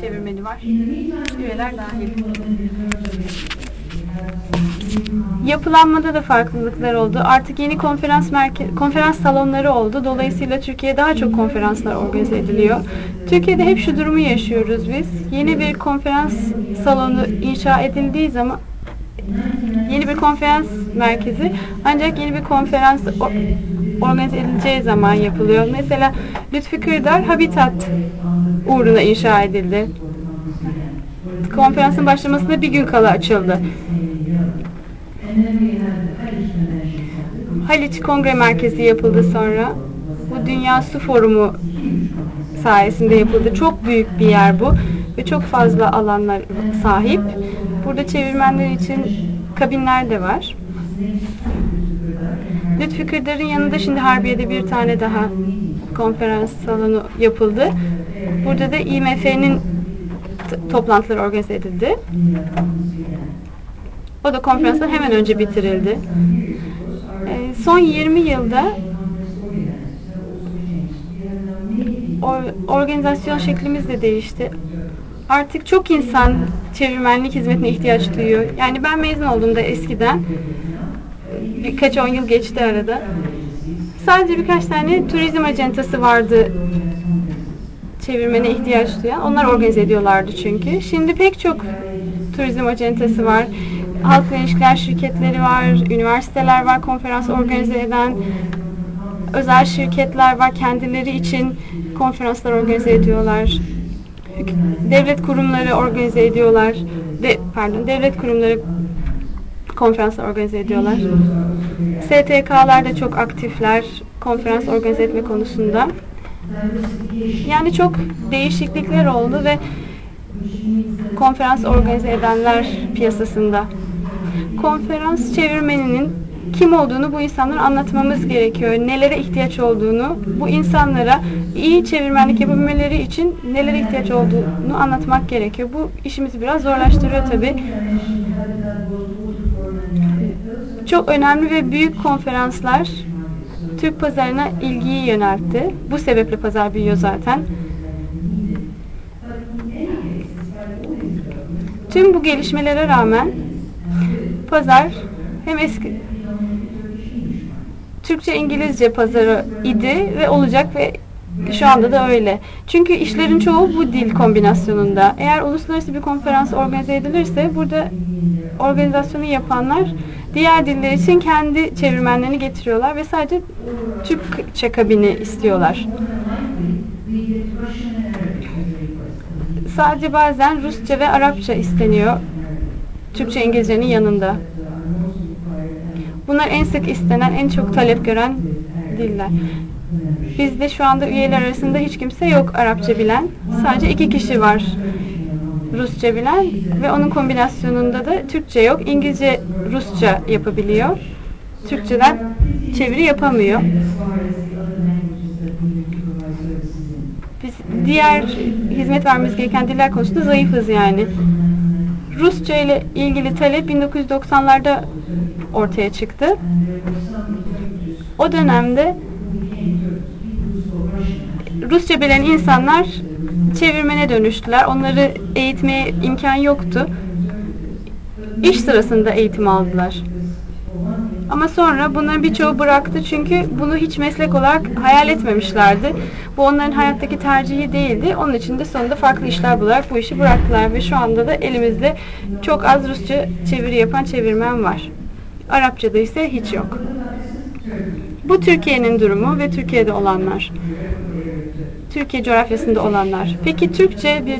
çevirmeni var. Üyeler dahil. Yapılanmada da farklılıklar oldu. Artık yeni konferans konferans salonları oldu. Dolayısıyla Türkiye'de daha çok konferanslar organize ediliyor. Türkiye'de hep şu durumu yaşıyoruz biz. Yeni bir konferans salonu inşa edildiği zaman yeni bir konferans merkezi ancak yeni bir konferans organize edileceği zaman yapılıyor. Mesela Lütfi Kırdar Habitat uğruna inşa edildi. Konferansın başlamasına bir gün kala açıldı. Haliç Kongre Merkezi yapıldı sonra. Bu Dünya Su Forumu sayesinde yapıldı. Çok büyük bir yer bu ve çok fazla alanlar sahip. Burada çevirmenler için kabinler de var. Lütfi Kırdar'ın yanında şimdi Harbiye'de bir tane daha konferans salonu yapıldı. Burada da IMF'nin toplantıları organize edildi. O da konferanstan hemen önce bitirildi. Ee, son 20 yılda or- organizasyon şeklimiz de değişti. Artık çok insan çevirmenlik hizmetine ihtiyaç duyuyor. Yani ben mezun olduğumda eskiden birkaç on yıl geçti arada. Sadece birkaç tane turizm acentası vardı çevirmene ihtiyaç duyan. Onlar organize ediyorlardı çünkü. Şimdi pek çok turizm acentası var. Halkla ilişkiler şirketleri var, üniversiteler var konferans organize eden, özel şirketler var kendileri için konferanslar organize ediyorlar. Devlet kurumları organize ediyorlar. De, pardon, devlet kurumları konferanslar organize ediyorlar. STK'lar da çok aktifler konferans organize etme konusunda. Yani çok değişiklikler oldu ve konferans organize edenler piyasasında. Konferans çevirmeninin kim olduğunu bu insanlara anlatmamız gerekiyor. Nelere ihtiyaç olduğunu, bu insanlara iyi çevirmenlik yapabilmeleri için nelere ihtiyaç olduğunu anlatmak gerekiyor. Bu işimizi biraz zorlaştırıyor tabii. Çok önemli ve büyük konferanslar Türk pazarına ilgiyi yöneltti. Bu sebeple pazar büyüyor zaten. Tüm bu gelişmelere rağmen pazar hem eski Türkçe İngilizce pazarı idi ve olacak ve şu anda da öyle. Çünkü işlerin çoğu bu dil kombinasyonunda. Eğer uluslararası bir konferans organize edilirse burada organizasyonu yapanlar diğer diller için kendi çevirmenlerini getiriyorlar ve sadece Türkçe kabini istiyorlar. Sadece bazen Rusça ve Arapça isteniyor. Türkçe İngilizcenin yanında. Bunlar en sık istenen, en çok talep gören diller. Bizde şu anda üyeler arasında hiç kimse yok Arapça bilen. Sadece iki kişi var Rusça bilen ve onun kombinasyonunda da Türkçe yok. İngilizce, Rusça yapabiliyor. Türkçeden çeviri yapamıyor. Biz diğer hizmet vermemiz gereken diller konusunda zayıfız yani. Rusça ile ilgili talep 1990'larda ortaya çıktı. O dönemde Rusça bilen insanlar çevirmene dönüştüler. Onları eğitmeye imkan yoktu. İş sırasında eğitim aldılar. Ama sonra bunların birçoğu bıraktı çünkü bunu hiç meslek olarak hayal etmemişlerdi. Bu onların hayattaki tercihi değildi. Onun için de sonunda farklı işler bularak bu işi bıraktılar ve şu anda da elimizde çok az Rusça çeviri yapan çevirmen var. Arapçada ise hiç yok. Bu Türkiye'nin durumu ve Türkiye'de olanlar. Türkiye coğrafyasında olanlar. Peki Türkçe bir,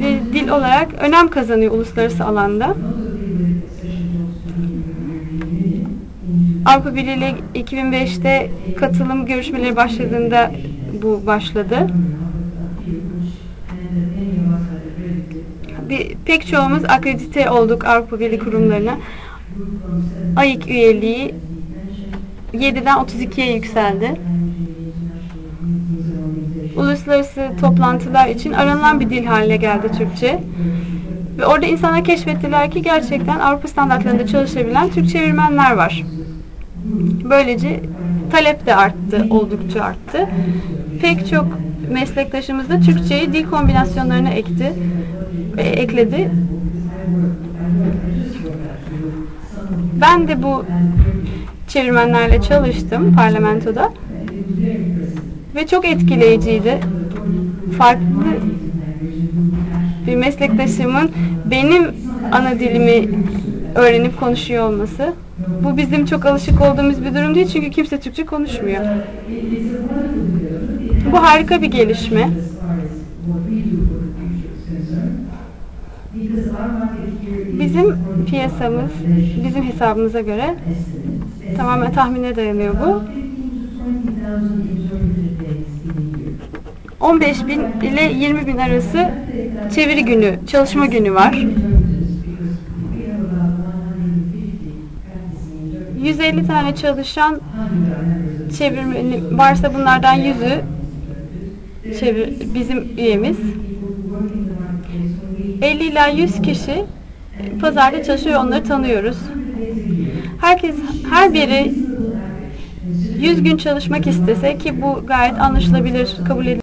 bir dil olarak önem kazanıyor uluslararası alanda. Avrupa Birliği ile 2005'te katılım görüşmeleri başladığında bu başladı. Bir, pek çoğumuz akredite olduk Avrupa Birliği kurumlarına. AYİK üyeliği 7'den 32'ye yükseldi. Uluslararası toplantılar için aranılan bir dil haline geldi Türkçe. Ve orada insanlar keşfettiler ki gerçekten Avrupa standartlarında çalışabilen Türk çevirmenler var. Böylece talep de arttı, oldukça arttı. Pek çok meslektaşımız da Türkçeyi dil kombinasyonlarına ekti, e, ekledi. Ben de bu çevirmenlerle çalıştım parlamentoda ve çok etkileyiciydi. Farklı bir meslektaşımın benim ana dilimi öğrenip konuşuyor olması. Bu bizim çok alışık olduğumuz bir durum değil çünkü kimse Türkçe konuşmuyor. Bu harika bir gelişme. Bizim piyasamız, bizim hesabımıza göre tamamen tahmine dayanıyor bu. 15 bin ile 20 bin arası çeviri günü, çalışma günü var. 150 tane çalışan çevirmeni varsa bunlardan yüzü çevir, bizim üyemiz. 50 ila 100 kişi pazarda çalışıyor, onları tanıyoruz. Herkes, her biri 100 gün çalışmak istese ki bu gayet anlaşılabilir, kabul edilir.